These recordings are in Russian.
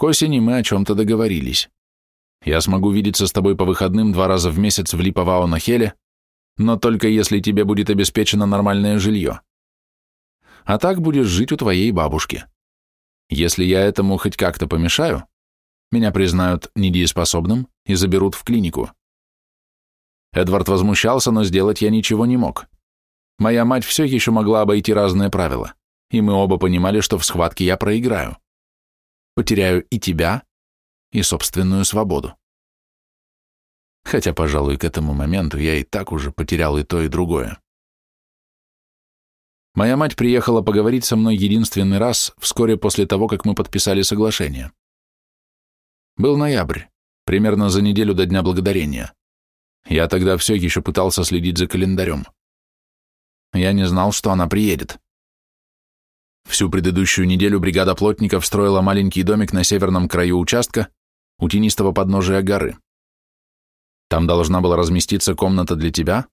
К мы о чем-то договорились. Я смогу видеться с тобой по выходным два раза в месяц в Липовао на Хеле, но только если тебе будет обеспечено нормальное жилье. А так будешь жить у твоей бабушки. Если я этому хоть как-то помешаю, меня признают недееспособным и заберут в клинику. Эдвард возмущался, но сделать я ничего не мог. Моя мать все еще могла обойти разные правила, и мы оба понимали, что в схватке я проиграю. Потеряю и тебя, и собственную свободу. Хотя, пожалуй, к этому моменту я и так уже потерял и то, и другое. Моя мать приехала поговорить со мной единственный раз вскоре после того, как мы подписали соглашение. Был ноябрь, примерно за неделю до Дня Благодарения. Я тогда все еще пытался следить за календарем. Я не знал, что она приедет. Всю предыдущую неделю бригада плотников строила маленький домик на северном краю участка у тенистого подножия горы. Там должна была разместиться комната для тебя,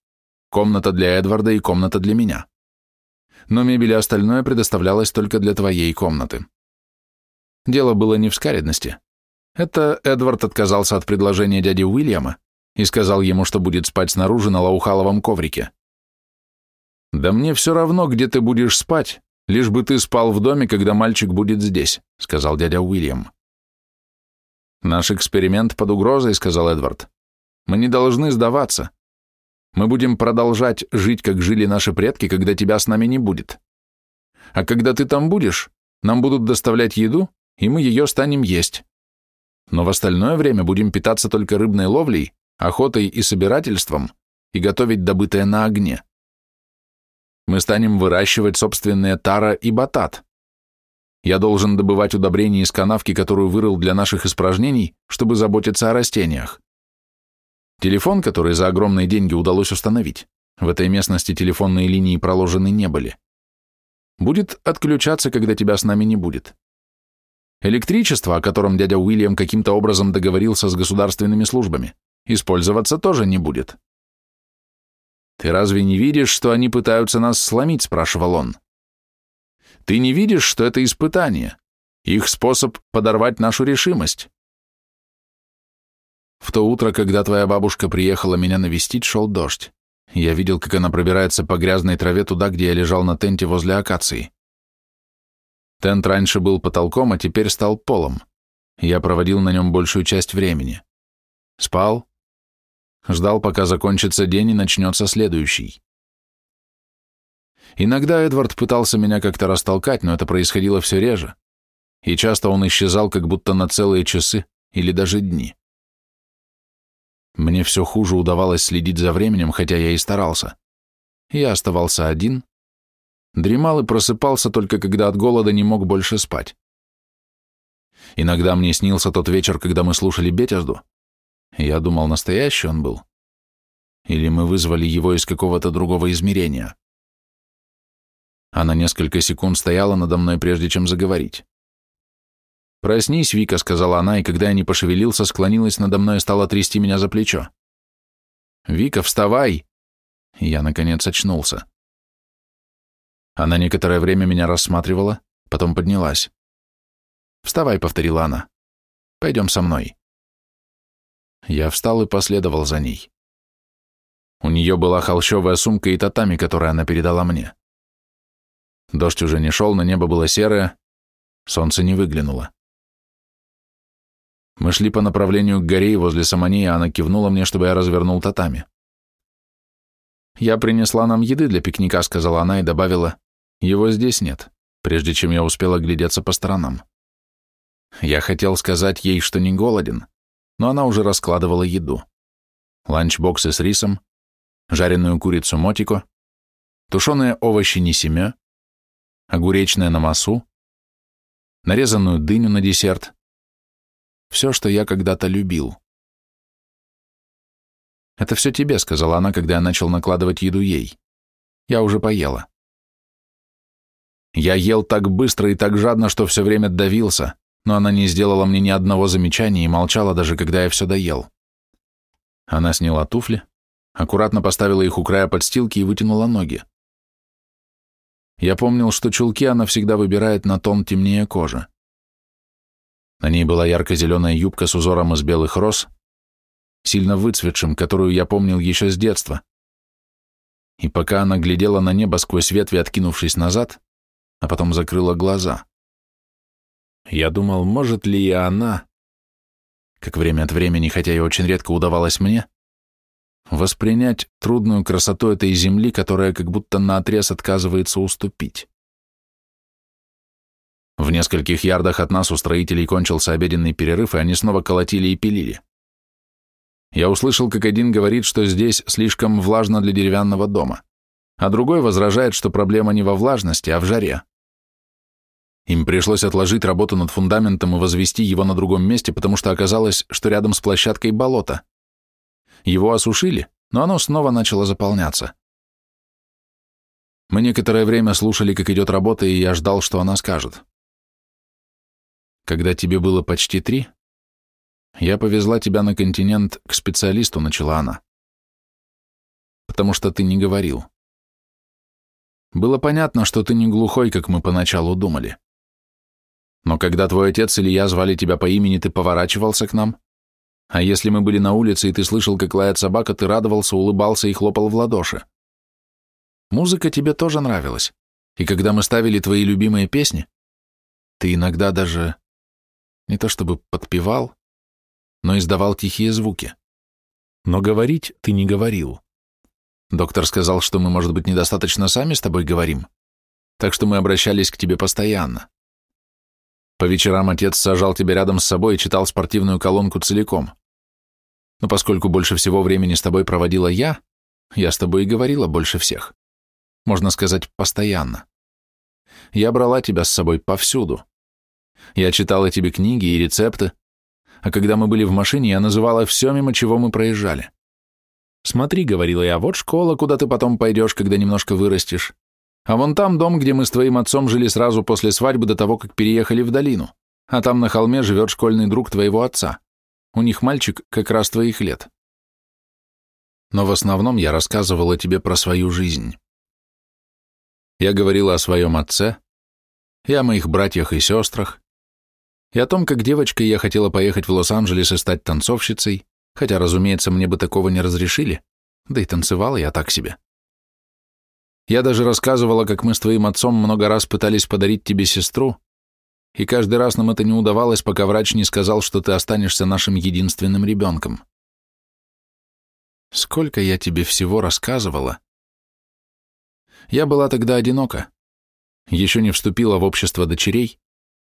комната для Эдварда и комната для меня. Но мебель и остальное предоставлялось только для твоей комнаты. Дело было не в скаредности. Это Эдвард отказался от предложения дяди Уильяма и сказал ему, что будет спать снаружи на лаухаловом коврике. «Да мне все равно, где ты будешь спать, лишь бы ты спал в доме, когда мальчик будет здесь», — сказал дядя Уильям. «Наш эксперимент под угрозой», — сказал Эдвард. Мы не должны сдаваться. Мы будем продолжать жить, как жили наши предки, когда тебя с нами не будет. А когда ты там будешь, нам будут доставлять еду, и мы ее станем есть. Но в остальное время будем питаться только рыбной ловлей, охотой и собирательством и готовить добытое на огне. Мы станем выращивать собственные тара и батат. Я должен добывать удобрения из канавки, которую вырыл для наших испражнений, чтобы заботиться о растениях. Телефон, который за огромные деньги удалось установить, в этой местности телефонные линии проложены не были, будет отключаться, когда тебя с нами не будет. Электричество, о котором дядя Уильям каким-то образом договорился с государственными службами, использоваться тоже не будет. «Ты разве не видишь, что они пытаются нас сломить?» – спрашивал он. «Ты не видишь, что это испытание, их способ подорвать нашу решимость?» В то утро, когда твоя бабушка приехала меня навестить, шел дождь. Я видел, как она пробирается по грязной траве туда, где я лежал на тенте возле акации. Тент раньше был потолком, а теперь стал полом. Я проводил на нем большую часть времени. Спал, ждал, пока закончится день и начнется следующий. Иногда Эдвард пытался меня как-то растолкать, но это происходило все реже, и часто он исчезал как будто на целые часы или даже дни. Мне все хуже удавалось следить за временем, хотя я и старался. Я оставался один, дремал и просыпался только когда от голода не мог больше спать. Иногда мне снился тот вечер, когда мы слушали Бетязду. Я думал, настоящий он был. Или мы вызвали его из какого-то другого измерения. Она несколько секунд стояла надо мной, прежде чем заговорить. «Проснись, Вика», — сказала она, и когда я не пошевелился, склонилась надо мной и стала трясти меня за плечо. «Вика, вставай!» Я, наконец, очнулся. Она некоторое время меня рассматривала, потом поднялась. «Вставай», — повторила она. «Пойдем со мной». Я встал и последовал за ней. У нее была холщовая сумка и татами, которую она передала мне. Дождь уже не шел, но небо было серое, солнце не выглянуло. Мы шли по направлению к горе, и возле Самани она кивнула мне, чтобы я развернул татами. «Я принесла нам еды для пикника», — сказала она и добавила, «его здесь нет», прежде чем я успела глядеться по сторонам. Я хотел сказать ей, что не голоден, но она уже раскладывала еду. Ланчбоксы с рисом, жареную курицу мотико, тушеные овощи нисиме, огуречное на масу, нарезанную дыню на десерт, все, что я когда-то любил. «Это все тебе», — сказала она, когда я начал накладывать еду ей. «Я уже поела». Я ел так быстро и так жадно, что все время давился, но она не сделала мне ни одного замечания и молчала даже, когда я все доел. Она сняла туфли, аккуратно поставила их у края подстилки и вытянула ноги. Я помнил, что чулки она всегда выбирает на тон темнее кожи. На ней была ярко-зеленая юбка с узором из белых роз, сильно выцветшим, которую я помнил еще с детства. И пока она глядела на небо сквозь ветви, откинувшись назад, а потом закрыла глаза. Я думал, может ли и она, как время от времени, хотя и очень редко удавалось мне, воспринять трудную красоту этой земли, которая как будто наотрез отказывается уступить. В нескольких ярдах от нас у строителей кончился обеденный перерыв, и они снова колотили и пилили. Я услышал, как один говорит, что здесь слишком влажно для деревянного дома, а другой возражает, что проблема не во влажности, а в жаре. Им пришлось отложить работу над фундаментом и возвести его на другом месте, потому что оказалось, что рядом с площадкой болото. Его осушили, но оно снова начало заполняться. Мы некоторое время слушали, как идет работа, и я ждал, что она скажет. Когда тебе было почти три, я повезла тебя на континент к специалисту, начала она. Потому что ты не говорил. Было понятно, что ты не глухой, как мы поначалу думали. Но когда твой отец или я звали тебя по имени, ты поворачивался к нам, а если мы были на улице, и ты слышал, как лает собака, ты радовался, улыбался и хлопал в ладоши. Музыка тебе тоже нравилась, и когда мы ставили твои любимые песни, ты иногда даже не то чтобы подпевал, но издавал тихие звуки. Но говорить ты не говорил. Доктор сказал, что мы, может быть, недостаточно сами с тобой говорим, так что мы обращались к тебе постоянно. По вечерам отец сажал тебя рядом с собой и читал спортивную колонку целиком. Но поскольку больше всего времени с тобой проводила я, я с тобой и говорила больше всех. Можно сказать, постоянно. Я брала тебя с собой повсюду. Я читала тебе книги и рецепты, а когда мы были в машине, я называла все, мимо чего мы проезжали. «Смотри», — говорила я, — «вот школа, куда ты потом пойдешь, когда немножко вырастешь. А вон там дом, где мы с твоим отцом жили сразу после свадьбы до того, как переехали в долину. А там на холме живет школьный друг твоего отца. У них мальчик как раз твоих лет». Но в основном я рассказывала тебе про свою жизнь. Я говорила о своем отце, и о моих братьях и сестрах, и о том, как девочкой я хотела поехать в Лос-Анджелес и стать танцовщицей, хотя, разумеется, мне бы такого не разрешили, да и танцевала я так себе. Я даже рассказывала, как мы с твоим отцом много раз пытались подарить тебе сестру, и каждый раз нам это не удавалось, пока врач не сказал, что ты останешься нашим единственным ребенком. Сколько я тебе всего рассказывала. Я была тогда одинока, еще не вступила в общество дочерей,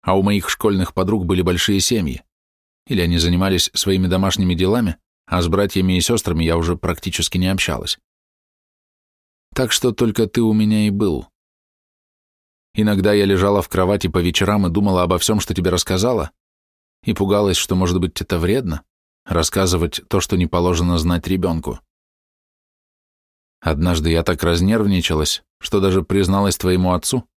а у моих школьных подруг были большие семьи. Или они занимались своими домашними делами, а с братьями и сестрами я уже практически не общалась. Так что только ты у меня и был. Иногда я лежала в кровати по вечерам и думала обо всем, что тебе рассказала, и пугалась, что, может быть, это вредно, рассказывать то, что не положено знать ребенку. Однажды я так разнервничалась, что даже призналась твоему отцу,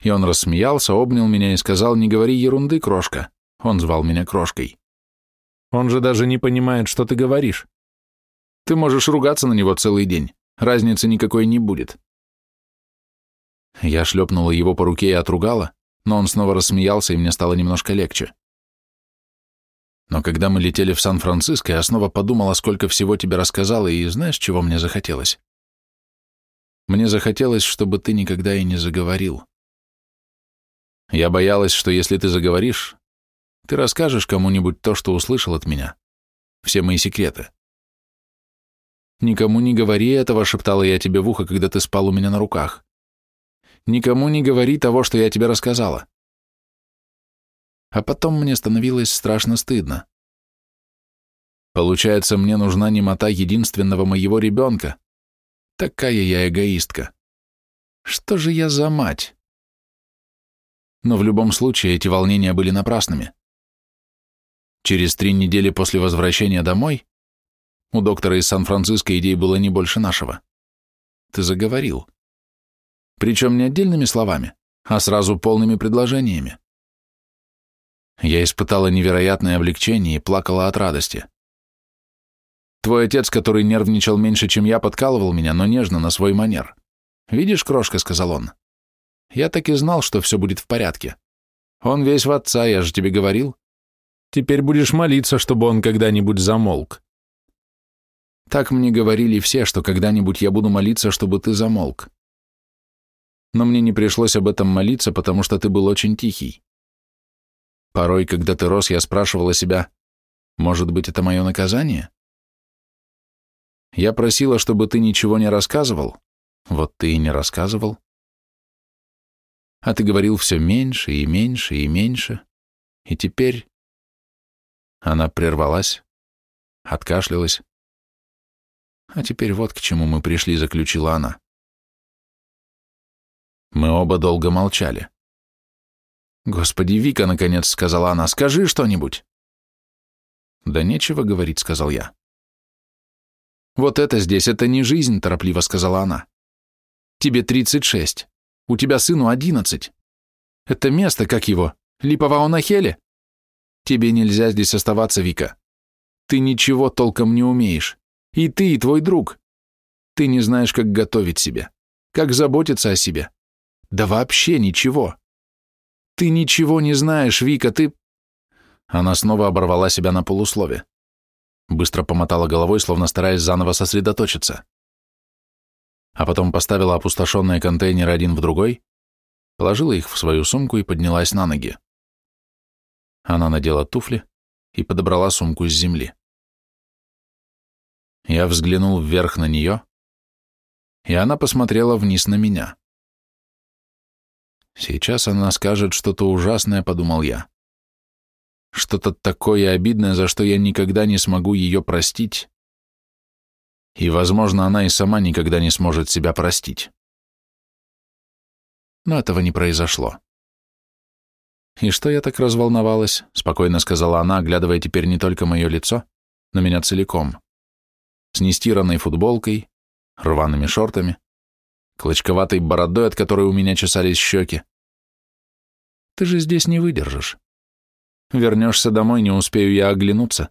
и он рассмеялся, обнял меня и сказал, не говори ерунды, крошка. Он звал меня крошкой. Он же даже не понимает, что ты говоришь. Ты можешь ругаться на него целый день, разницы никакой не будет. Я шлепнула его по руке и отругала, но он снова рассмеялся, и мне стало немножко легче. Но когда мы летели в Сан-Франциско, я снова подумала, сколько всего тебе рассказала, и знаешь, чего мне захотелось? Мне захотелось, чтобы ты никогда и не заговорил. Я боялась, что если ты заговоришь, ты расскажешь кому-нибудь то, что услышал от меня, все мои секреты. «Никому не говори этого», — шептала я тебе в ухо, когда ты спал у меня на руках. «Никому не говори того, что я тебе рассказала». А потом мне становилось страшно стыдно. Получается, мне нужна немота единственного моего ребенка. Такая я эгоистка. Что же я за мать? но в любом случае эти волнения были напрасными. Через три недели после возвращения домой у доктора из Сан-Франциско идей было не больше нашего. Ты заговорил. Причем не отдельными словами, а сразу полными предложениями. Я испытала невероятное облегчение и плакала от радости. Твой отец, который нервничал меньше, чем я, подкалывал меня, но нежно, на свой манер. «Видишь, крошка», — сказал он, я так и знал, что все будет в порядке. Он весь в отца, я же тебе говорил. Теперь будешь молиться, чтобы он когда-нибудь замолк. Так мне говорили все, что когда-нибудь я буду молиться, чтобы ты замолк. Но мне не пришлось об этом молиться, потому что ты был очень тихий. Порой, когда ты рос, я спрашивала себя, может быть, это мое наказание? Я просила, чтобы ты ничего не рассказывал, вот ты и не рассказывал. А ты говорил все меньше и меньше и меньше, и теперь... Она прервалась, откашлялась. А теперь вот к чему мы пришли, заключила она. Мы оба долго молчали. «Господи, Вика, — наконец сказала она, — скажи что-нибудь!» «Да нечего говорить», — сказал я. «Вот это здесь, это не жизнь», — торопливо сказала она. «Тебе тридцать шесть. У тебя сыну одиннадцать. Это место, как его, Липовао-на-Хеле? Тебе нельзя здесь оставаться, Вика. Ты ничего толком не умеешь. И ты, и твой друг. Ты не знаешь, как готовить себе, как заботиться о себе. Да вообще ничего. Ты ничего не знаешь, Вика, ты...» Она снова оборвала себя на полуслове. Быстро помотала головой, словно стараясь заново сосредоточиться. А потом поставила опустошенные контейнеры один в другой, положила их в свою сумку и поднялась на ноги. Она надела туфли и подобрала сумку с земли. Я взглянул вверх на нее, и она посмотрела вниз на меня. Сейчас она скажет что-то ужасное, подумал я. Что-то такое обидное, за что я никогда не смогу ее простить. И, возможно, она и сама никогда не сможет себя простить. Но этого не произошло. «И что я так разволновалась?» — спокойно сказала она, оглядывая теперь не только мое лицо, но меня целиком. С нестиранной футболкой, рваными шортами, клочковатой бородой, от которой у меня чесались щеки. «Ты же здесь не выдержишь. Вернешься домой, не успею я оглянуться».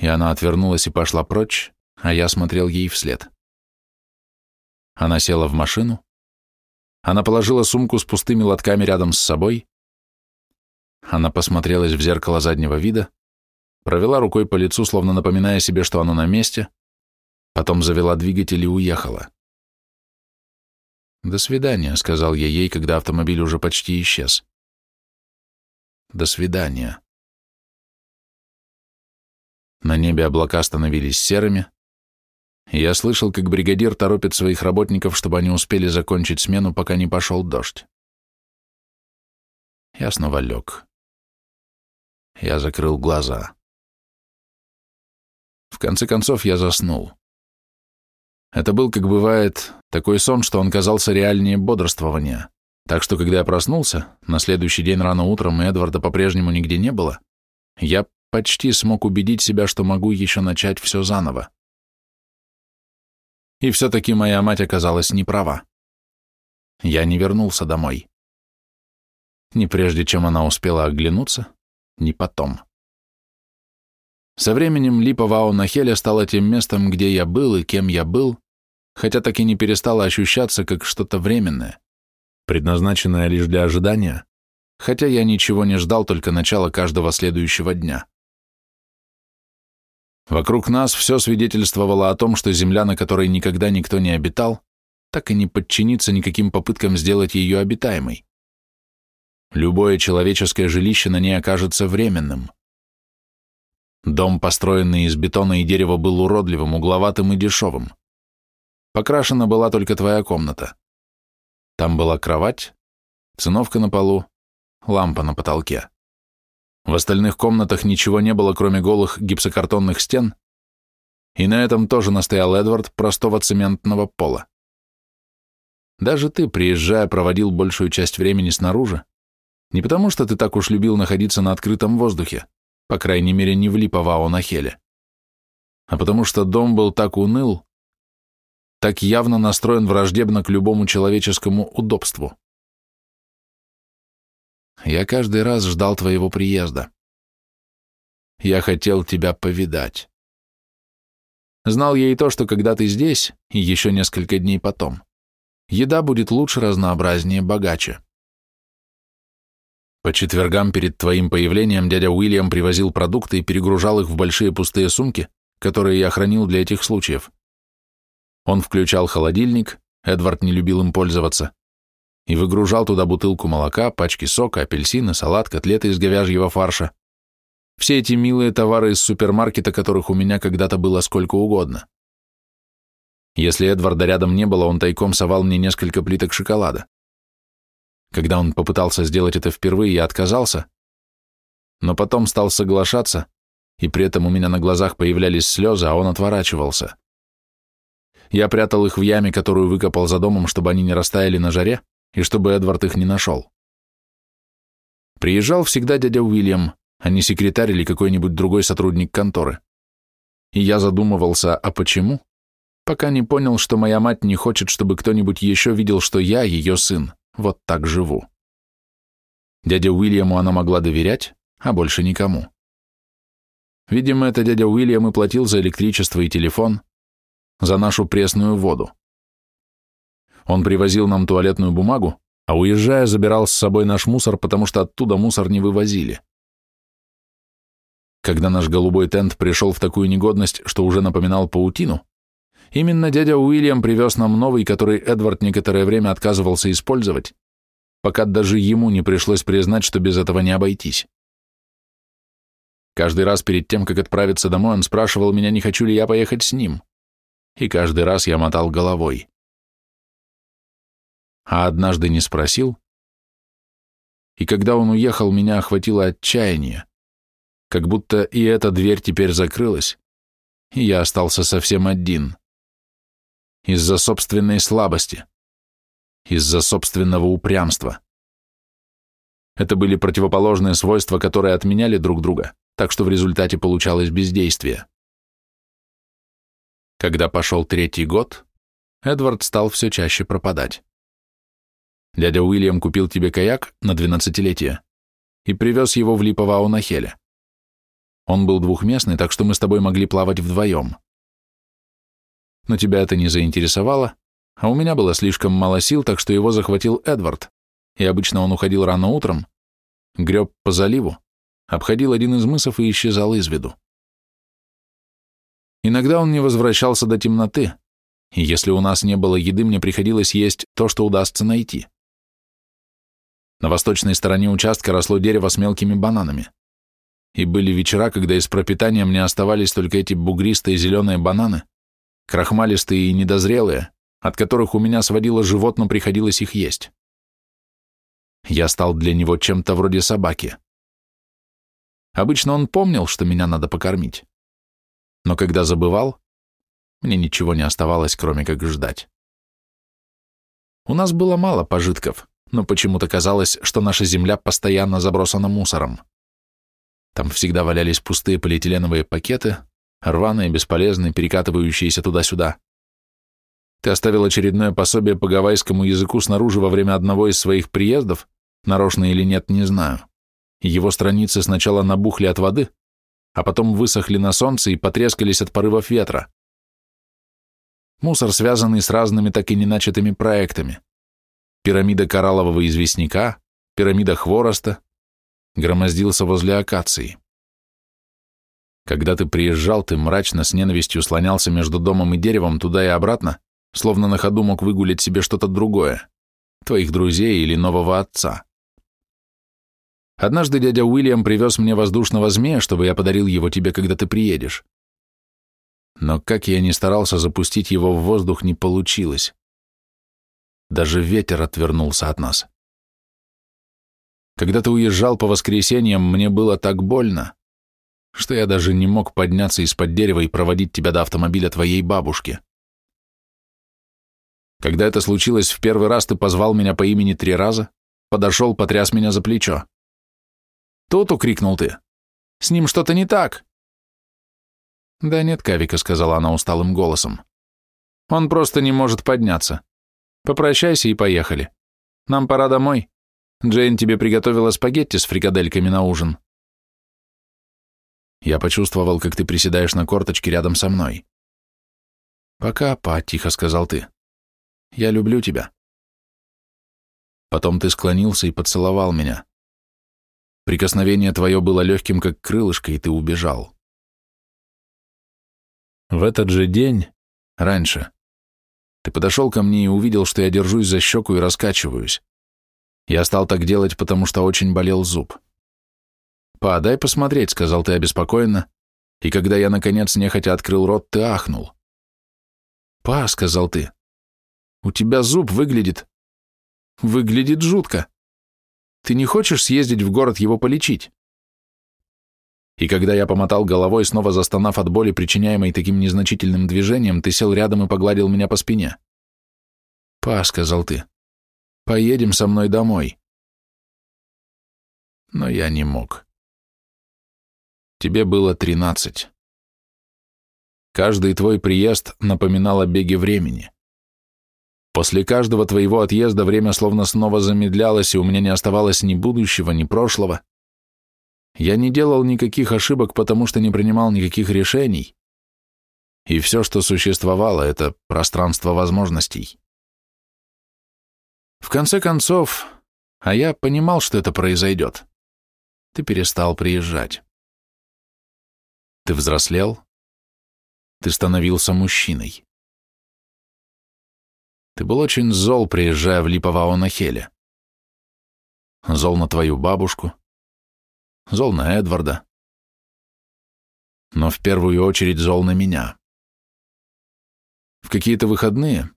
И она отвернулась и пошла прочь, а я смотрел ей вслед. Она села в машину, она положила сумку с пустыми лотками рядом с собой, она посмотрелась в зеркало заднего вида, провела рукой по лицу, словно напоминая себе, что оно на месте, потом завела двигатель и уехала. «До свидания», — сказал я ей, когда автомобиль уже почти исчез. «До свидания». На небе облака становились серыми, я слышал, как бригадир торопит своих работников, чтобы они успели закончить смену, пока не пошел дождь. Я снова лег. Я закрыл глаза. Конце концов я заснул. Это был, как бывает, такой сон, что он казался реальнее бодрствования. Так что, когда я проснулся, на следующий день рано утром, и Эдварда по-прежнему нигде не было, я почти смог убедить себя, что могу еще начать все заново. И все-таки моя мать оказалась не права. Я не вернулся домой. Ни прежде, чем она успела оглянуться, ни потом. Со временем Липа Вау-Нахеля стала тем местом, где я был и кем я был, хотя так и не перестала ощущаться как что-то временное, предназначенное лишь для ожидания, хотя я ничего не ждал, только начала каждого следующего дня. Вокруг нас все свидетельствовало о том, что земля, на которой никогда никто не обитал, так и не подчинится никаким попыткам сделать ее обитаемой. Любое человеческое жилище на ней окажется временным. Дом, построенный из бетона и дерева, был уродливым, угловатым и дешевым. Покрашена была только твоя комната. Там была кровать, циновка на полу, лампа на потолке. В остальных комнатах ничего не было, кроме голых гипсокартонных стен, и на этом тоже настоял Эдвард простого цементного пола. Даже ты, приезжая, проводил большую часть времени снаружи, не потому что ты так уж любил находиться на открытом воздухе, по крайней мере, не в на Хеле. А потому что дом был так уныл, так явно настроен враждебно к любому человеческому удобству. Я каждый раз ждал твоего приезда. Я хотел тебя повидать. Знал я и то, что когда ты здесь, и еще несколько дней потом, еда будет лучше, разнообразнее, богаче. По четвергам перед твоим появлением дядя Уильям привозил продукты и перегружал их в большие пустые сумки, которые я хранил для этих случаев. Он включал холодильник, Эдвард не любил им пользоваться, и выгружал туда бутылку молока, пачки сока, апельсины, салат, котлеты из говяжьего фарша. Все эти милые товары из супермаркета, которых у меня когда-то было сколько угодно. Если Эдварда рядом не было, он тайком совал мне несколько плиток шоколада. Когда он попытался сделать это впервые, я отказался, но потом стал соглашаться, и при этом у меня на глазах появлялись слезы, а он отворачивался. Я прятал их в яме, которую выкопал за домом, чтобы они не растаяли на жаре, и чтобы Эдвард их не нашел. Приезжал всегда дядя Уильям, а не секретарь или какой-нибудь другой сотрудник конторы. И я задумывался, а почему? Пока не понял, что моя мать не хочет, чтобы кто-нибудь еще видел, что я, ее сын, вот так живу. Дяде Уильяму она могла доверять, а больше никому. Видимо, это дядя Уильям и платил за электричество и телефон, за нашу пресную воду. Он привозил нам туалетную бумагу, а уезжая, забирал с собой наш мусор, потому что оттуда мусор не вывозили. Когда наш голубой тент пришел в такую негодность, что уже напоминал паутину, именно дядя Уильям привез нам новый, который Эдвард некоторое время отказывался использовать, пока даже ему не пришлось признать, что без этого не обойтись. Каждый раз перед тем, как отправиться домой, он спрашивал меня, не хочу ли я поехать с ним. И каждый раз я мотал головой. А однажды не спросил. И когда он уехал, меня охватило отчаяние, как будто и эта дверь теперь закрылась, и я остался совсем один. Из-за собственной слабости, из-за собственного упрямства. Это были противоположные свойства, которые отменяли друг друга так что в результате получалось бездействие. Когда пошел третий год, Эдвард стал все чаще пропадать. Дядя Уильям купил тебе каяк на двенадцатилетие и привез его в Липово-Аунахеле. Он был двухместный, так что мы с тобой могли плавать вдвоем. Но тебя это не заинтересовало, а у меня было слишком мало сил, так что его захватил Эдвард, и обычно он уходил рано утром, греб по заливу, обходил один из мысов и исчезал из виду. Иногда он не возвращался до темноты, и если у нас не было еды, мне приходилось есть то, что удастся найти. На восточной стороне участка росло дерево с мелкими бананами. И были вечера, когда из пропитания мне оставались только эти бугристые зеленые бананы, крахмалистые и недозрелые, от которых у меня сводило живот, но приходилось их есть. Я стал для него чем-то вроде собаки. Обычно он помнил, что меня надо покормить. Но когда забывал, мне ничего не оставалось, кроме как ждать. У нас было мало пожитков, но почему-то казалось, что наша земля постоянно забросана мусором. Там всегда валялись пустые полиэтиленовые пакеты, рваные, бесполезные, перекатывающиеся туда-сюда. Ты оставил очередное пособие по гавайскому языку снаружи во время одного из своих приездов, нарочно или нет, не знаю. Его страницы сначала набухли от воды, а потом высохли на солнце и потрескались от порывов ветра. Мусор, связанный с разными так и не начатыми проектами. Пирамида кораллового известняка, пирамида хвороста, громоздился возле акации. Когда ты приезжал, ты мрачно с ненавистью слонялся между домом и деревом туда и обратно, словно на ходу мог выгулять себе что-то другое, твоих друзей или нового отца. Однажды дядя Уильям привез мне воздушного змея, чтобы я подарил его тебе, когда ты приедешь. Но как я ни старался запустить его в воздух, не получилось. Даже ветер отвернулся от нас. Когда ты уезжал по воскресеньям, мне было так больно, что я даже не мог подняться из-под дерева и проводить тебя до автомобиля твоей бабушки. Когда это случилось в первый раз, ты позвал меня по имени три раза, подошел, потряс меня за плечо. «Тут!» — укрикнул ты. «С ним что-то не так!» «Да нет, Кавика», — сказала она усталым голосом. «Он просто не может подняться. Попрощайся и поехали. Нам пора домой. Джейн тебе приготовила спагетти с фрикадельками на ужин». Я почувствовал, как ты приседаешь на корточке рядом со мной. «Пока, па», — тихо сказал ты. «Я люблю тебя». Потом ты склонился и поцеловал меня Прикосновение твое было легким, как крылышко, и ты убежал. В этот же день, раньше, ты подошел ко мне и увидел, что я держусь за щеку и раскачиваюсь. Я стал так делать, потому что очень болел зуб. «Па, дай посмотреть», — сказал ты обеспокоенно, и когда я, наконец, нехотя открыл рот, ты ахнул. «Па», — сказал ты, — «у тебя зуб выглядит... выглядит жутко. Ты не хочешь съездить в город его полечить?» И когда я помотал головой, снова застонав от боли, причиняемой таким незначительным движением, ты сел рядом и погладил меня по спине. «Па», — сказал ты, — «поедем со мной домой». Но я не мог. Тебе было тринадцать. Каждый твой приезд напоминал о беге времени. После каждого твоего отъезда время словно снова замедлялось, и у меня не оставалось ни будущего, ни прошлого. Я не делал никаких ошибок, потому что не принимал никаких решений. И все, что существовало, это пространство возможностей. В конце концов, а я понимал, что это произойдет, ты перестал приезжать. Ты взрослел, ты становился мужчиной. Ты был очень зол, приезжая в Липовао-Нахеле. Зол на твою бабушку, зол на Эдварда, но в первую очередь зол на меня. В какие-то выходные,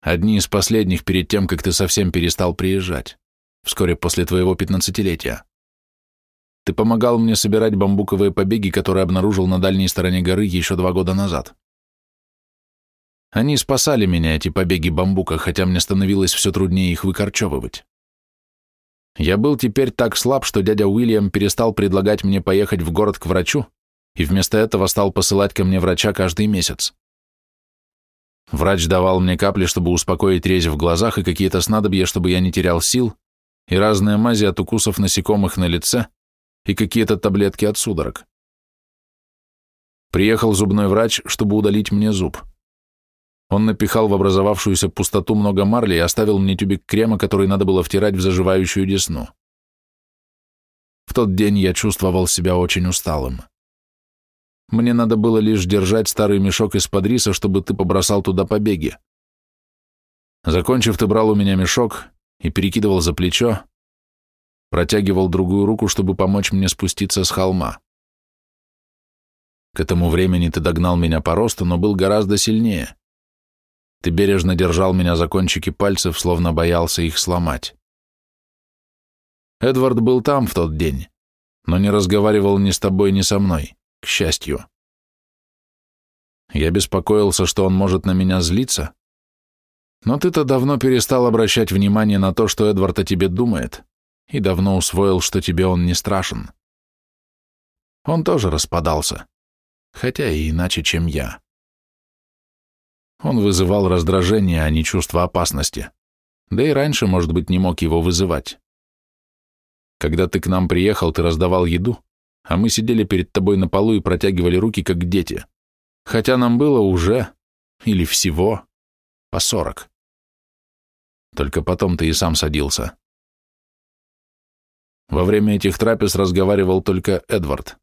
одни из последних перед тем, как ты совсем перестал приезжать, вскоре после твоего пятнадцатилетия, ты помогал мне собирать бамбуковые побеги, которые обнаружил на дальней стороне горы еще два года назад. Они спасали меня, эти побеги бамбука, хотя мне становилось все труднее их выкорчевывать. Я был теперь так слаб, что дядя Уильям перестал предлагать мне поехать в город к врачу, и вместо этого стал посылать ко мне врача каждый месяц. Врач давал мне капли, чтобы успокоить резь в глазах, и какие-то снадобья, чтобы я не терял сил, и разные мази от укусов насекомых на лице, и какие-то таблетки от судорог. Приехал зубной врач, чтобы удалить мне зуб. Он напихал в образовавшуюся пустоту много марли и оставил мне тюбик крема, который надо было втирать в заживающую десну. В тот день я чувствовал себя очень усталым. Мне надо было лишь держать старый мешок из-под риса, чтобы ты побросал туда побеги. Закончив, ты брал у меня мешок и перекидывал за плечо, протягивал другую руку, чтобы помочь мне спуститься с холма. К этому времени ты догнал меня по росту, но был гораздо сильнее. Ты бережно держал меня за кончики пальцев, словно боялся их сломать. Эдвард был там в тот день, но не разговаривал ни с тобой, ни со мной, к счастью. Я беспокоился, что он может на меня злиться, но ты-то давно перестал обращать внимание на то, что Эдвард о тебе думает, и давно усвоил, что тебе он не страшен. Он тоже распадался, хотя и иначе, чем я. Он вызывал раздражение, а не чувство опасности, да и раньше, может быть, не мог его вызывать. Когда ты к нам приехал, ты раздавал еду, а мы сидели перед тобой на полу и протягивали руки, как дети, хотя нам было уже, или всего, по сорок. Только потом ты и сам садился. Во время этих трапез разговаривал только Эдвард.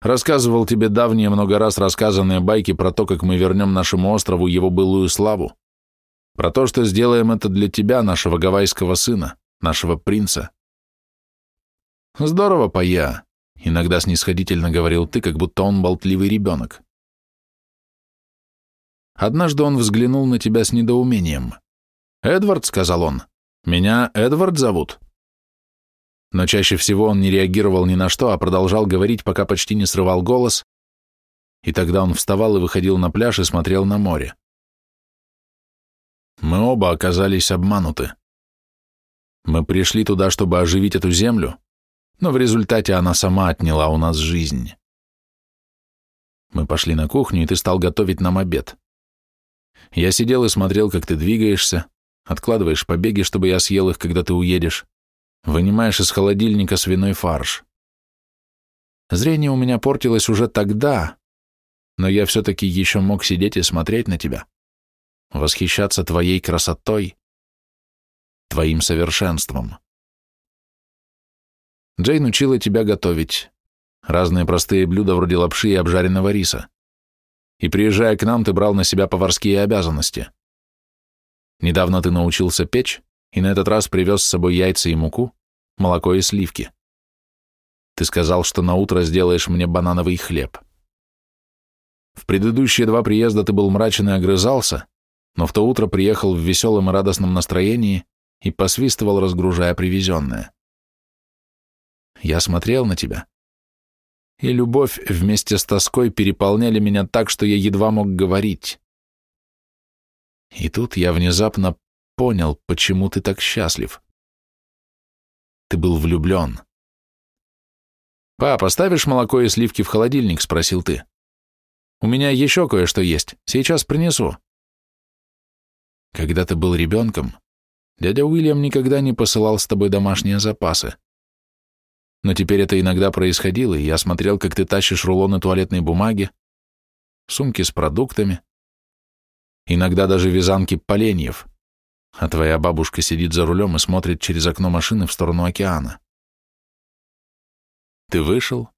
Рассказывал тебе давние много раз рассказанные байки про то, как мы вернем нашему острову его былую славу, про то, что сделаем это для тебя, нашего гавайского сына, нашего принца. Здорово, пая, иногда снисходительно говорил ты, как будто он болтливый ребенок. Однажды он взглянул на тебя с недоумением. «Эдвард», — сказал он, — «меня Эдвард зовут». Но чаще всего он не реагировал ни на что, а продолжал говорить, пока почти не срывал голос, и тогда он вставал и выходил на пляж и смотрел на море. Мы оба оказались обмануты. Мы пришли туда, чтобы оживить эту землю, но в результате она сама отняла у нас жизнь. Мы пошли на кухню, и ты стал готовить нам обед. Я сидел и смотрел, как ты двигаешься, откладываешь побеги, чтобы я съел их, когда ты уедешь. Вынимаешь из холодильника свиной фарш. Зрение у меня портилось уже тогда, но я все-таки еще мог сидеть и смотреть на тебя, восхищаться твоей красотой, твоим совершенством. Джейн учила тебя готовить. Разные простые блюда вроде лапши и обжаренного риса. И приезжая к нам, ты брал на себя поварские обязанности. Недавно ты научился печь, и на этот раз привез с собой яйца и муку, молоко и сливки. Ты сказал, что на утро сделаешь мне банановый хлеб. В предыдущие два приезда ты был мрачен и огрызался, но в то утро приехал в веселом и радостном настроении и посвистывал, разгружая привезенное. Я смотрел на тебя, и любовь вместе с тоской переполняли меня так, что я едва мог говорить. И тут я внезапно понял, почему ты так счастлив. Ты был влюблен. «Пап, оставишь молоко и сливки в холодильник?» — спросил ты. «У меня еще кое-что есть. Сейчас принесу». Когда ты был ребенком, дядя Уильям никогда не посылал с тобой домашние запасы. Но теперь это иногда происходило, и я смотрел, как ты тащишь рулоны туалетной бумаги, сумки с продуктами, иногда даже вязанки поленьев, а твоя бабушка сидит за рулем и смотрит через окно машины в сторону океана. Ты вышел,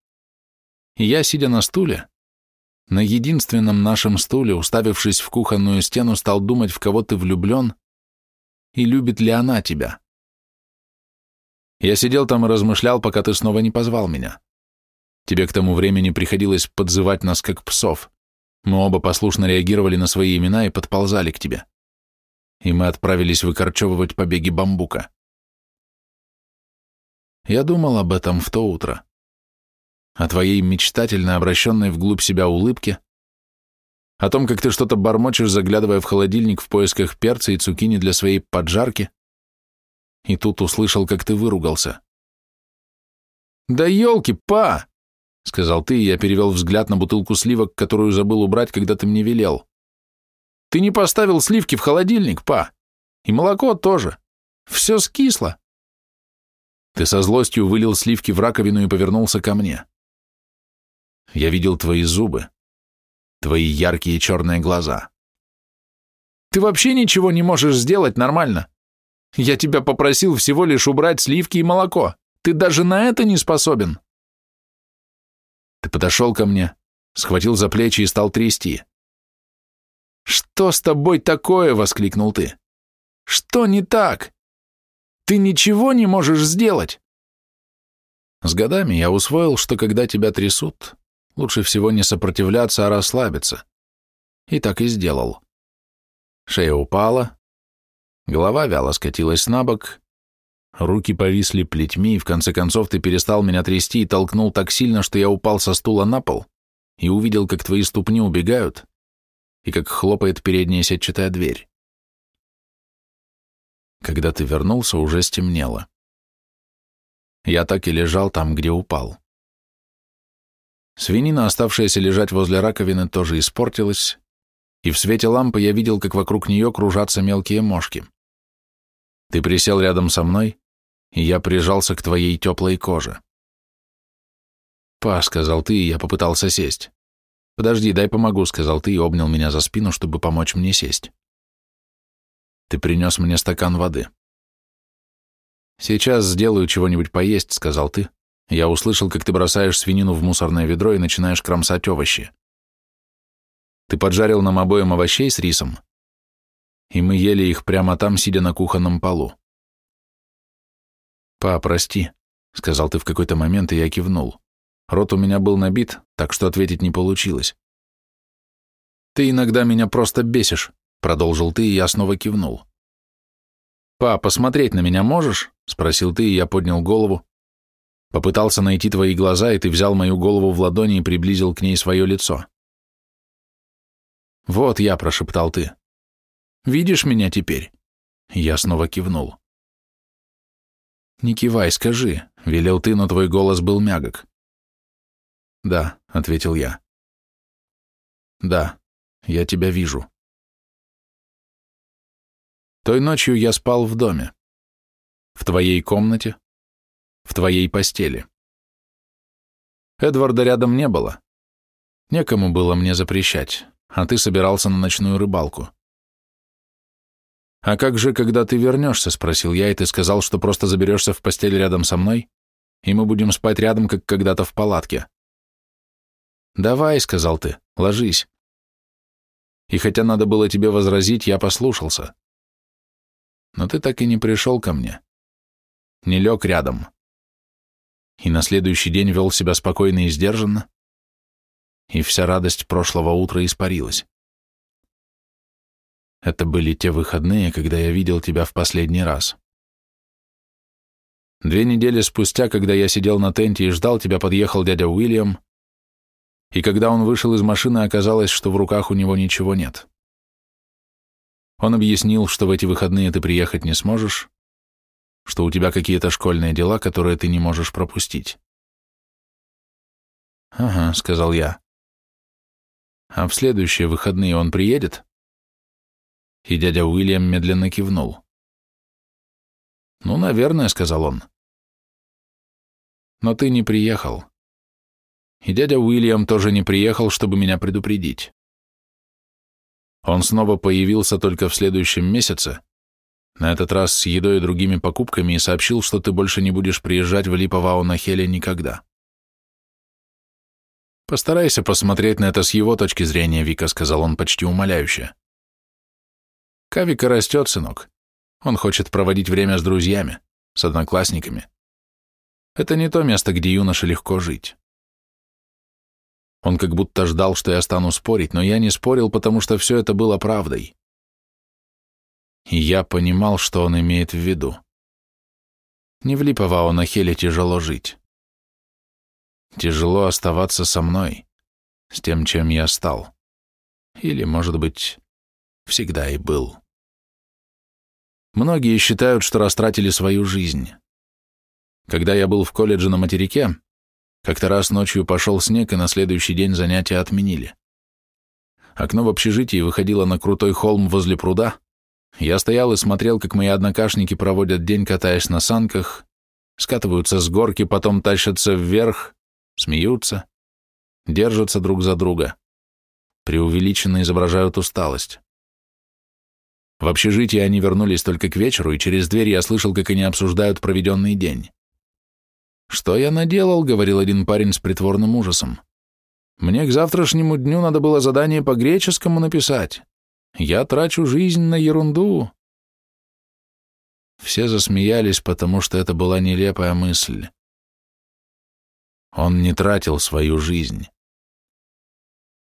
и я, сидя на стуле, на единственном нашем стуле, уставившись в кухонную стену, стал думать, в кого ты влюблен и любит ли она тебя. Я сидел там и размышлял, пока ты снова не позвал меня. Тебе к тому времени приходилось подзывать нас, как псов. Мы оба послушно реагировали на свои имена и подползали к тебе. И мы отправились выкорчевывать побеги бамбука. Я думал об этом в то утро. О твоей мечтательно обращенной вглубь себя улыбке, о том, как ты что-то бормочешь, заглядывая в холодильник в поисках перца и цукини для своей поджарки, и тут услышал, как ты выругался. «Да елки, па!» — сказал ты, и я перевел взгляд на бутылку сливок, которую забыл убрать, когда ты мне велел. «Ты не поставил сливки в холодильник, па! И молоко тоже. Все скисло!» Ты со злостью вылил сливки в раковину и повернулся ко мне. Я видел твои зубы, твои яркие черные глаза. «Ты вообще ничего не можешь сделать нормально!» Я тебя попросил всего лишь убрать сливки и молоко. Ты даже на это не способен. Ты подошел ко мне, схватил за плечи и стал трясти. «Что с тобой такое?» — воскликнул ты. «Что не так? Ты ничего не можешь сделать?» С годами я усвоил, что когда тебя трясут, лучше всего не сопротивляться, а расслабиться. И так и сделал. Шея упала, Голова вяло скатилась на бок, руки повисли плетьми, и в конце концов ты перестал меня трясти и толкнул так сильно, что я упал со стула на пол и увидел, как твои ступни убегают и как хлопает передняя сетчатая дверь. Когда ты вернулся, уже стемнело. Я так и лежал там, где упал. Свинина, оставшаяся лежать возле раковины, тоже испортилась, и в свете лампы я видел, как вокруг нее кружатся мелкие мошки. Ты присел рядом со мной, и я прижался к твоей теплой коже. «Па», — сказал ты, и я попытался сесть. «Подожди, дай помогу», — сказал ты и обнял меня за спину, чтобы помочь мне сесть. Ты принес мне стакан воды. «Сейчас сделаю чего-нибудь поесть», — сказал ты. Я услышал, как ты бросаешь свинину в мусорное ведро и начинаешь кромсать овощи. Ты поджарил нам обоим овощей с рисом, и мы ели их прямо там, сидя на кухонном полу. «Па, прости», — сказал ты в какой-то момент, и я кивнул. Рот у меня был набит, так что ответить не получилось. «Ты иногда меня просто бесишь», — продолжил ты, и я снова кивнул. «Па, посмотреть на меня можешь?» — спросил ты, и я поднял голову. Попытался найти твои глаза, и ты взял мою голову в ладони и приблизил к ней свое лицо. «Вот я», — прошептал ты. Видишь меня теперь?» Я снова кивнул. «Не кивай, скажи», — велел ты, но твой голос был мягок. «Да», — ответил я. «Да, я тебя вижу». Той ночью я спал в доме. В твоей комнате, в твоей постели. Эдварда рядом не было. Некому было мне запрещать, а ты собирался на ночную рыбалку. «А как же, когда ты вернешься?» — спросил я, и ты сказал, что просто заберешься в постель рядом со мной, и мы будем спать рядом, как когда-то в палатке. «Давай», — сказал ты, — «ложись». И хотя надо было тебе возразить, я послушался. Но ты так и не пришел ко мне. Не лег рядом. И на следующий день вел себя спокойно и сдержанно, и вся радость прошлого утра испарилась. Это были те выходные, когда я видел тебя в последний раз. Две недели спустя, когда я сидел на тенте и ждал тебя, подъехал дядя Уильям, и когда он вышел из машины, оказалось, что в руках у него ничего нет. Он объяснил, что в эти выходные ты приехать не сможешь, что у тебя какие-то школьные дела, которые ты не можешь пропустить. «Ага», — сказал я. «А в следующие выходные он приедет?» И дядя Уильям медленно кивнул. «Ну, наверное», — сказал он. «Но ты не приехал. И дядя Уильям тоже не приехал, чтобы меня предупредить. Он снова появился только в следующем месяце, на этот раз с едой и другими покупками, и сообщил, что ты больше не будешь приезжать в Липовао на Хеле никогда. «Постарайся посмотреть на это с его точки зрения, Вика», — сказал он почти умоляюще. «Кавика растет, сынок. Он хочет проводить время с друзьями, с одноклассниками. Это не то место, где юноше легко жить. Он как будто ждал, что я стану спорить, но я не спорил, потому что все это было правдой. И я понимал, что он имеет в виду. Не в Липовао на Хеле тяжело жить. Тяжело оставаться со мной, с тем, чем я стал. Или, может быть, всегда и был. Многие считают, что растратили свою жизнь. Когда я был в колледже на материке, как-то раз ночью пошел снег, и на следующий день занятия отменили. Окно в общежитии выходило на крутой холм возле пруда. Я стоял и смотрел, как мои однокашники проводят день, катаясь на санках, скатываются с горки, потом тащатся вверх, смеются, держатся друг за друга, преувеличенно изображают усталость. В общежитии они вернулись только к вечеру, и через дверь я слышал, как они обсуждают проведенный день. «Что я наделал?» — говорил один парень с притворным ужасом. «Мне к завтрашнему дню надо было задание по греческому написать. Я трачу жизнь на ерунду». Все засмеялись, потому что это была нелепая мысль. Он не тратил свою жизнь.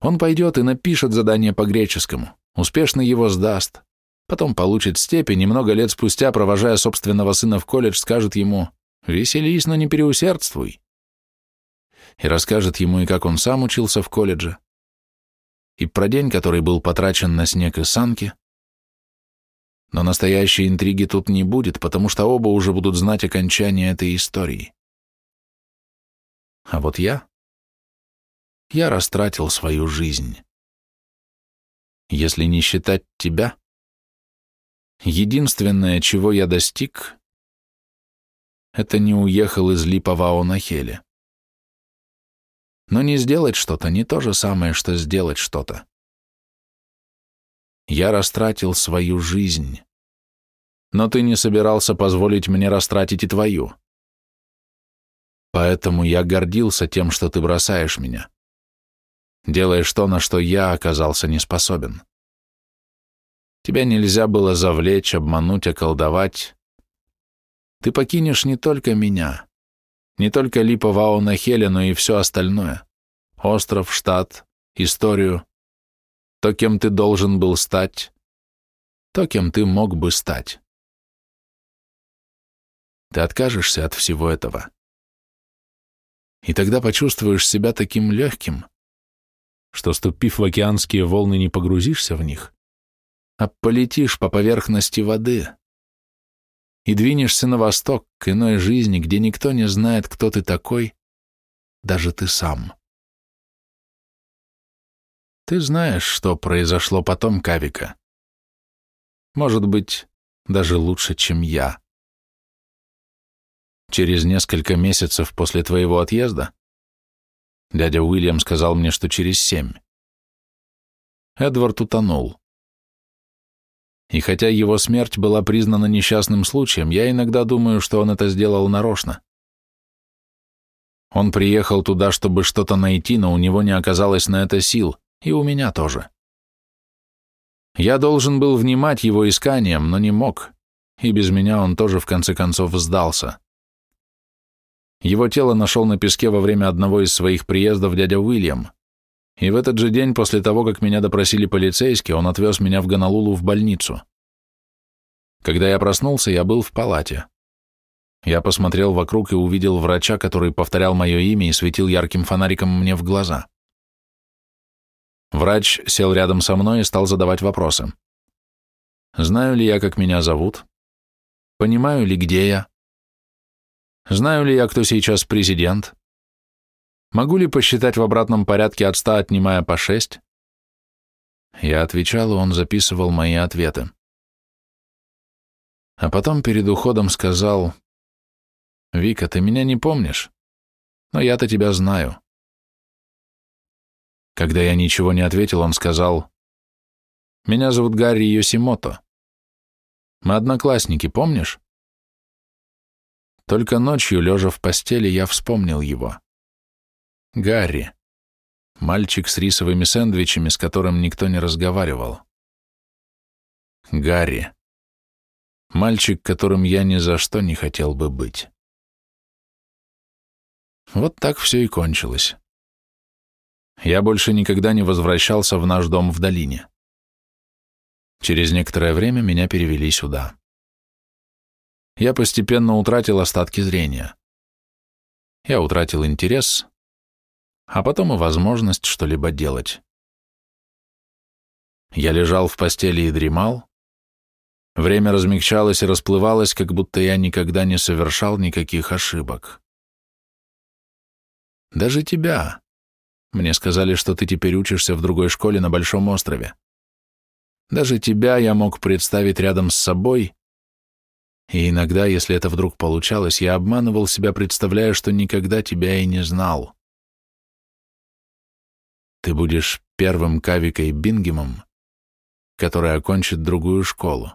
Он пойдет и напишет задание по греческому, успешно его сдаст, потом получит степень и много лет спустя, провожая собственного сына в колледж, скажет ему Веселись, но не переусердствуй. И расскажет ему и как он сам учился в колледже, и про день, который был потрачен на снег и санки. Но настоящей интриги тут не будет, потому что оба уже будут знать окончание этой истории. А вот я... Я растратил свою жизнь. Если не считать тебя, единственное, чего я достиг, это не уехал из Липовао на Хеле. Но не сделать что-то не то же самое, что сделать что-то. Я растратил свою жизнь, но ты не собирался позволить мне растратить и твою. Поэтому я гордился тем, что ты бросаешь меня. Делаешь то, на что я оказался не способен. Тебя нельзя было завлечь, обмануть, околдовать, ты покинешь не только меня, не только Липовао на Хеле, но и все остальное. Остров, штат, историю, то, кем ты должен был стать, то, кем ты мог бы стать. Ты откажешься от всего этого. И тогда почувствуешь себя таким легким, что, ступив в океанские волны, не погрузишься в них, а полетишь по поверхности воды, и двинешься на восток, к иной жизни, где никто не знает, кто ты такой, даже ты сам. Ты знаешь, что произошло потом, Кавика. Может быть, даже лучше, чем я. Через несколько месяцев после твоего отъезда, дядя Уильям сказал мне, что через семь, Эдвард утонул. И хотя его смерть была признана несчастным случаем, я иногда думаю, что он это сделал нарочно. Он приехал туда, чтобы что-то найти, но у него не оказалось на это сил, и у меня тоже. Я должен был внимать его исканиям, но не мог, и без меня он тоже в конце концов сдался. Его тело нашел на песке во время одного из своих приездов дядя Уильям, и в этот же день после того, как меня допросили полицейские, он отвез меня в Гонолулу в больницу. Когда я проснулся, я был в палате. Я посмотрел вокруг и увидел врача, который повторял мое имя и светил ярким фонариком мне в глаза. Врач сел рядом со мной и стал задавать вопросы. Знаю ли я, как меня зовут? Понимаю ли, где я? Знаю ли я, кто сейчас президент? Могу ли посчитать в обратном порядке от ста, отнимая по шесть? Я отвечал, и он записывал мои ответы. А потом перед уходом сказал, «Вика, ты меня не помнишь, но я-то тебя знаю. Когда я ничего не ответил, он сказал, «Меня зовут Гарри Йосимото. Мы одноклассники, помнишь?» Только ночью, лежа в постели, я вспомнил его. Гарри. Мальчик с рисовыми сэндвичами, с которым никто не разговаривал. Гарри. Мальчик, которым я ни за что не хотел бы быть. Вот так все и кончилось я больше никогда не возвращался в наш дом в долине. Через некоторое время меня перевели сюда. Я постепенно утратил остатки зрения. Я утратил интерес, а потом и возможность что-либо делать. Я лежал в постели и дремал. Время размягчалось и расплывалось, как будто я никогда не совершал никаких ошибок. Даже тебя, мне сказали, что ты теперь учишься в другой школе на Большом острове. Даже тебя я мог представить рядом с собой, и иногда, если это вдруг получалось, я обманывал себя, представляя, что никогда тебя и не знал. Ты будешь первым Кавикой Бингемом, который окончит другую школу.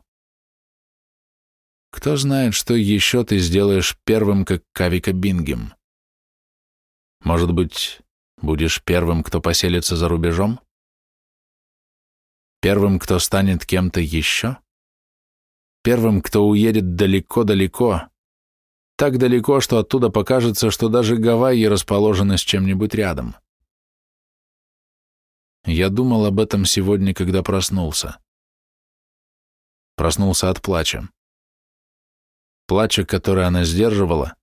Кто знает, что еще ты сделаешь первым, как Кавика Бингем? Может быть, Будешь первым, кто поселится за рубежом? Первым, кто станет кем-то еще? Первым, кто уедет далеко-далеко, так далеко, что оттуда покажется, что даже Гавайи расположены с чем-нибудь рядом. Я думал об этом сегодня, когда проснулся. Проснулся от плача. Плача, который она сдерживала,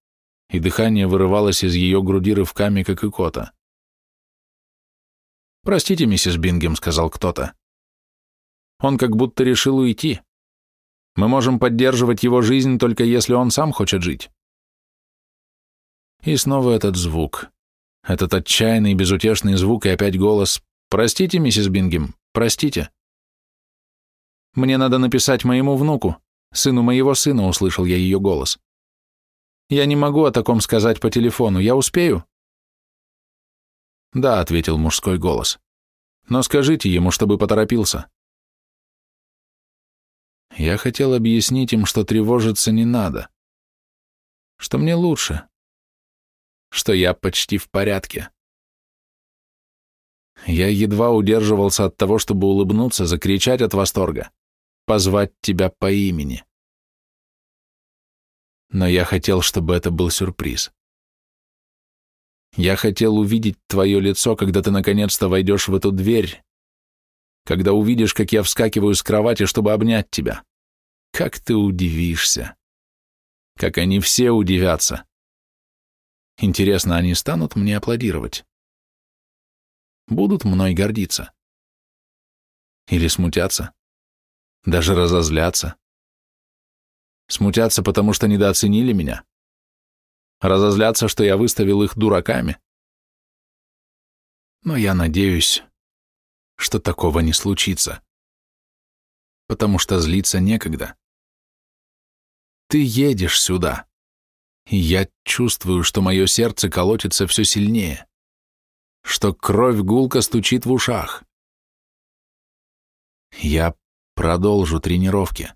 и дыхание вырывалось из ее груди рывками, как икота. «Простите, миссис Бингем», — сказал кто-то. «Он как будто решил уйти. Мы можем поддерживать его жизнь, только если он сам хочет жить». И снова этот звук. Этот отчаянный, безутешный звук и опять голос. «Простите, миссис Бингем, простите». «Мне надо написать моему внуку, сыну моего сына», — услышал я ее голос. «Я не могу о таком сказать по телефону. Я успею?» «Да», — ответил мужской голос. «Но скажите ему, чтобы поторопился». Я хотел объяснить им, что тревожиться не надо, что мне лучше, что я почти в порядке. Я едва удерживался от того, чтобы улыбнуться, закричать от восторга, позвать тебя по имени. Но я хотел, чтобы это был сюрприз. Я хотел увидеть твое лицо, когда ты наконец-то войдешь в эту дверь, когда увидишь, как я вскакиваю с кровати, чтобы обнять тебя. Как ты удивишься. Как они все удивятся. Интересно, они станут мне аплодировать? Будут мной гордиться? Или смутятся? Даже разозлятся? Смутятся, потому что недооценили меня? разозлятся, что я выставил их дураками. Но я надеюсь, что такого не случится, потому что злиться некогда. Ты едешь сюда, и я чувствую, что мое сердце колотится все сильнее, что кровь гулко стучит в ушах. Я продолжу тренировки.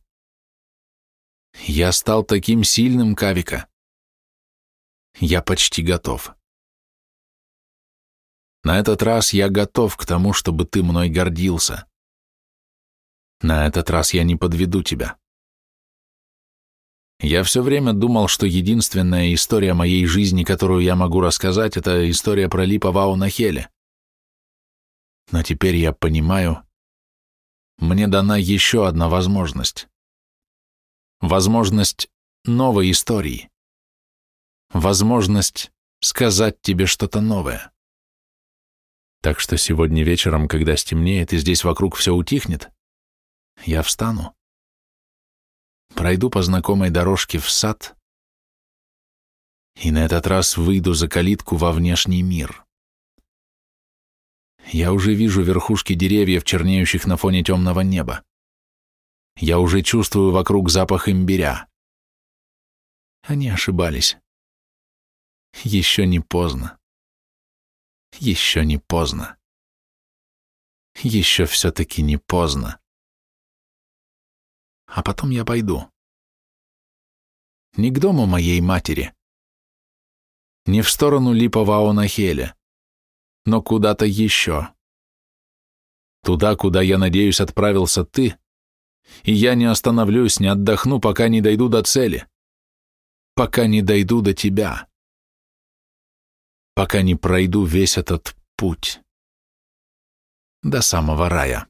Я стал таким сильным, Кавика, я почти готов. На этот раз я готов к тому, чтобы ты мной гордился. На этот раз я не подведу тебя. Я все время думал, что единственная история моей жизни, которую я могу рассказать, это история про Липа Вау на Хеле. Но теперь я понимаю, мне дана еще одна возможность. Возможность новой истории. Возможность сказать тебе что-то новое. Так что сегодня вечером, когда стемнеет и здесь вокруг все утихнет, я встану, пройду по знакомой дорожке в сад и на этот раз выйду за калитку во внешний мир. Я уже вижу верхушки деревьев, чернеющих на фоне темного неба. Я уже чувствую вокруг запах имбиря. Они ошибались. Еще не поздно. Еще не поздно. Еще все-таки не поздно. А потом я пойду. Не к дому моей матери. Не в сторону липового Нахеля, но куда-то еще. Туда, куда, я надеюсь, отправился ты, и я не остановлюсь, не отдохну, пока не дойду до цели, пока не дойду до тебя, пока не пройду весь этот путь до самого рая.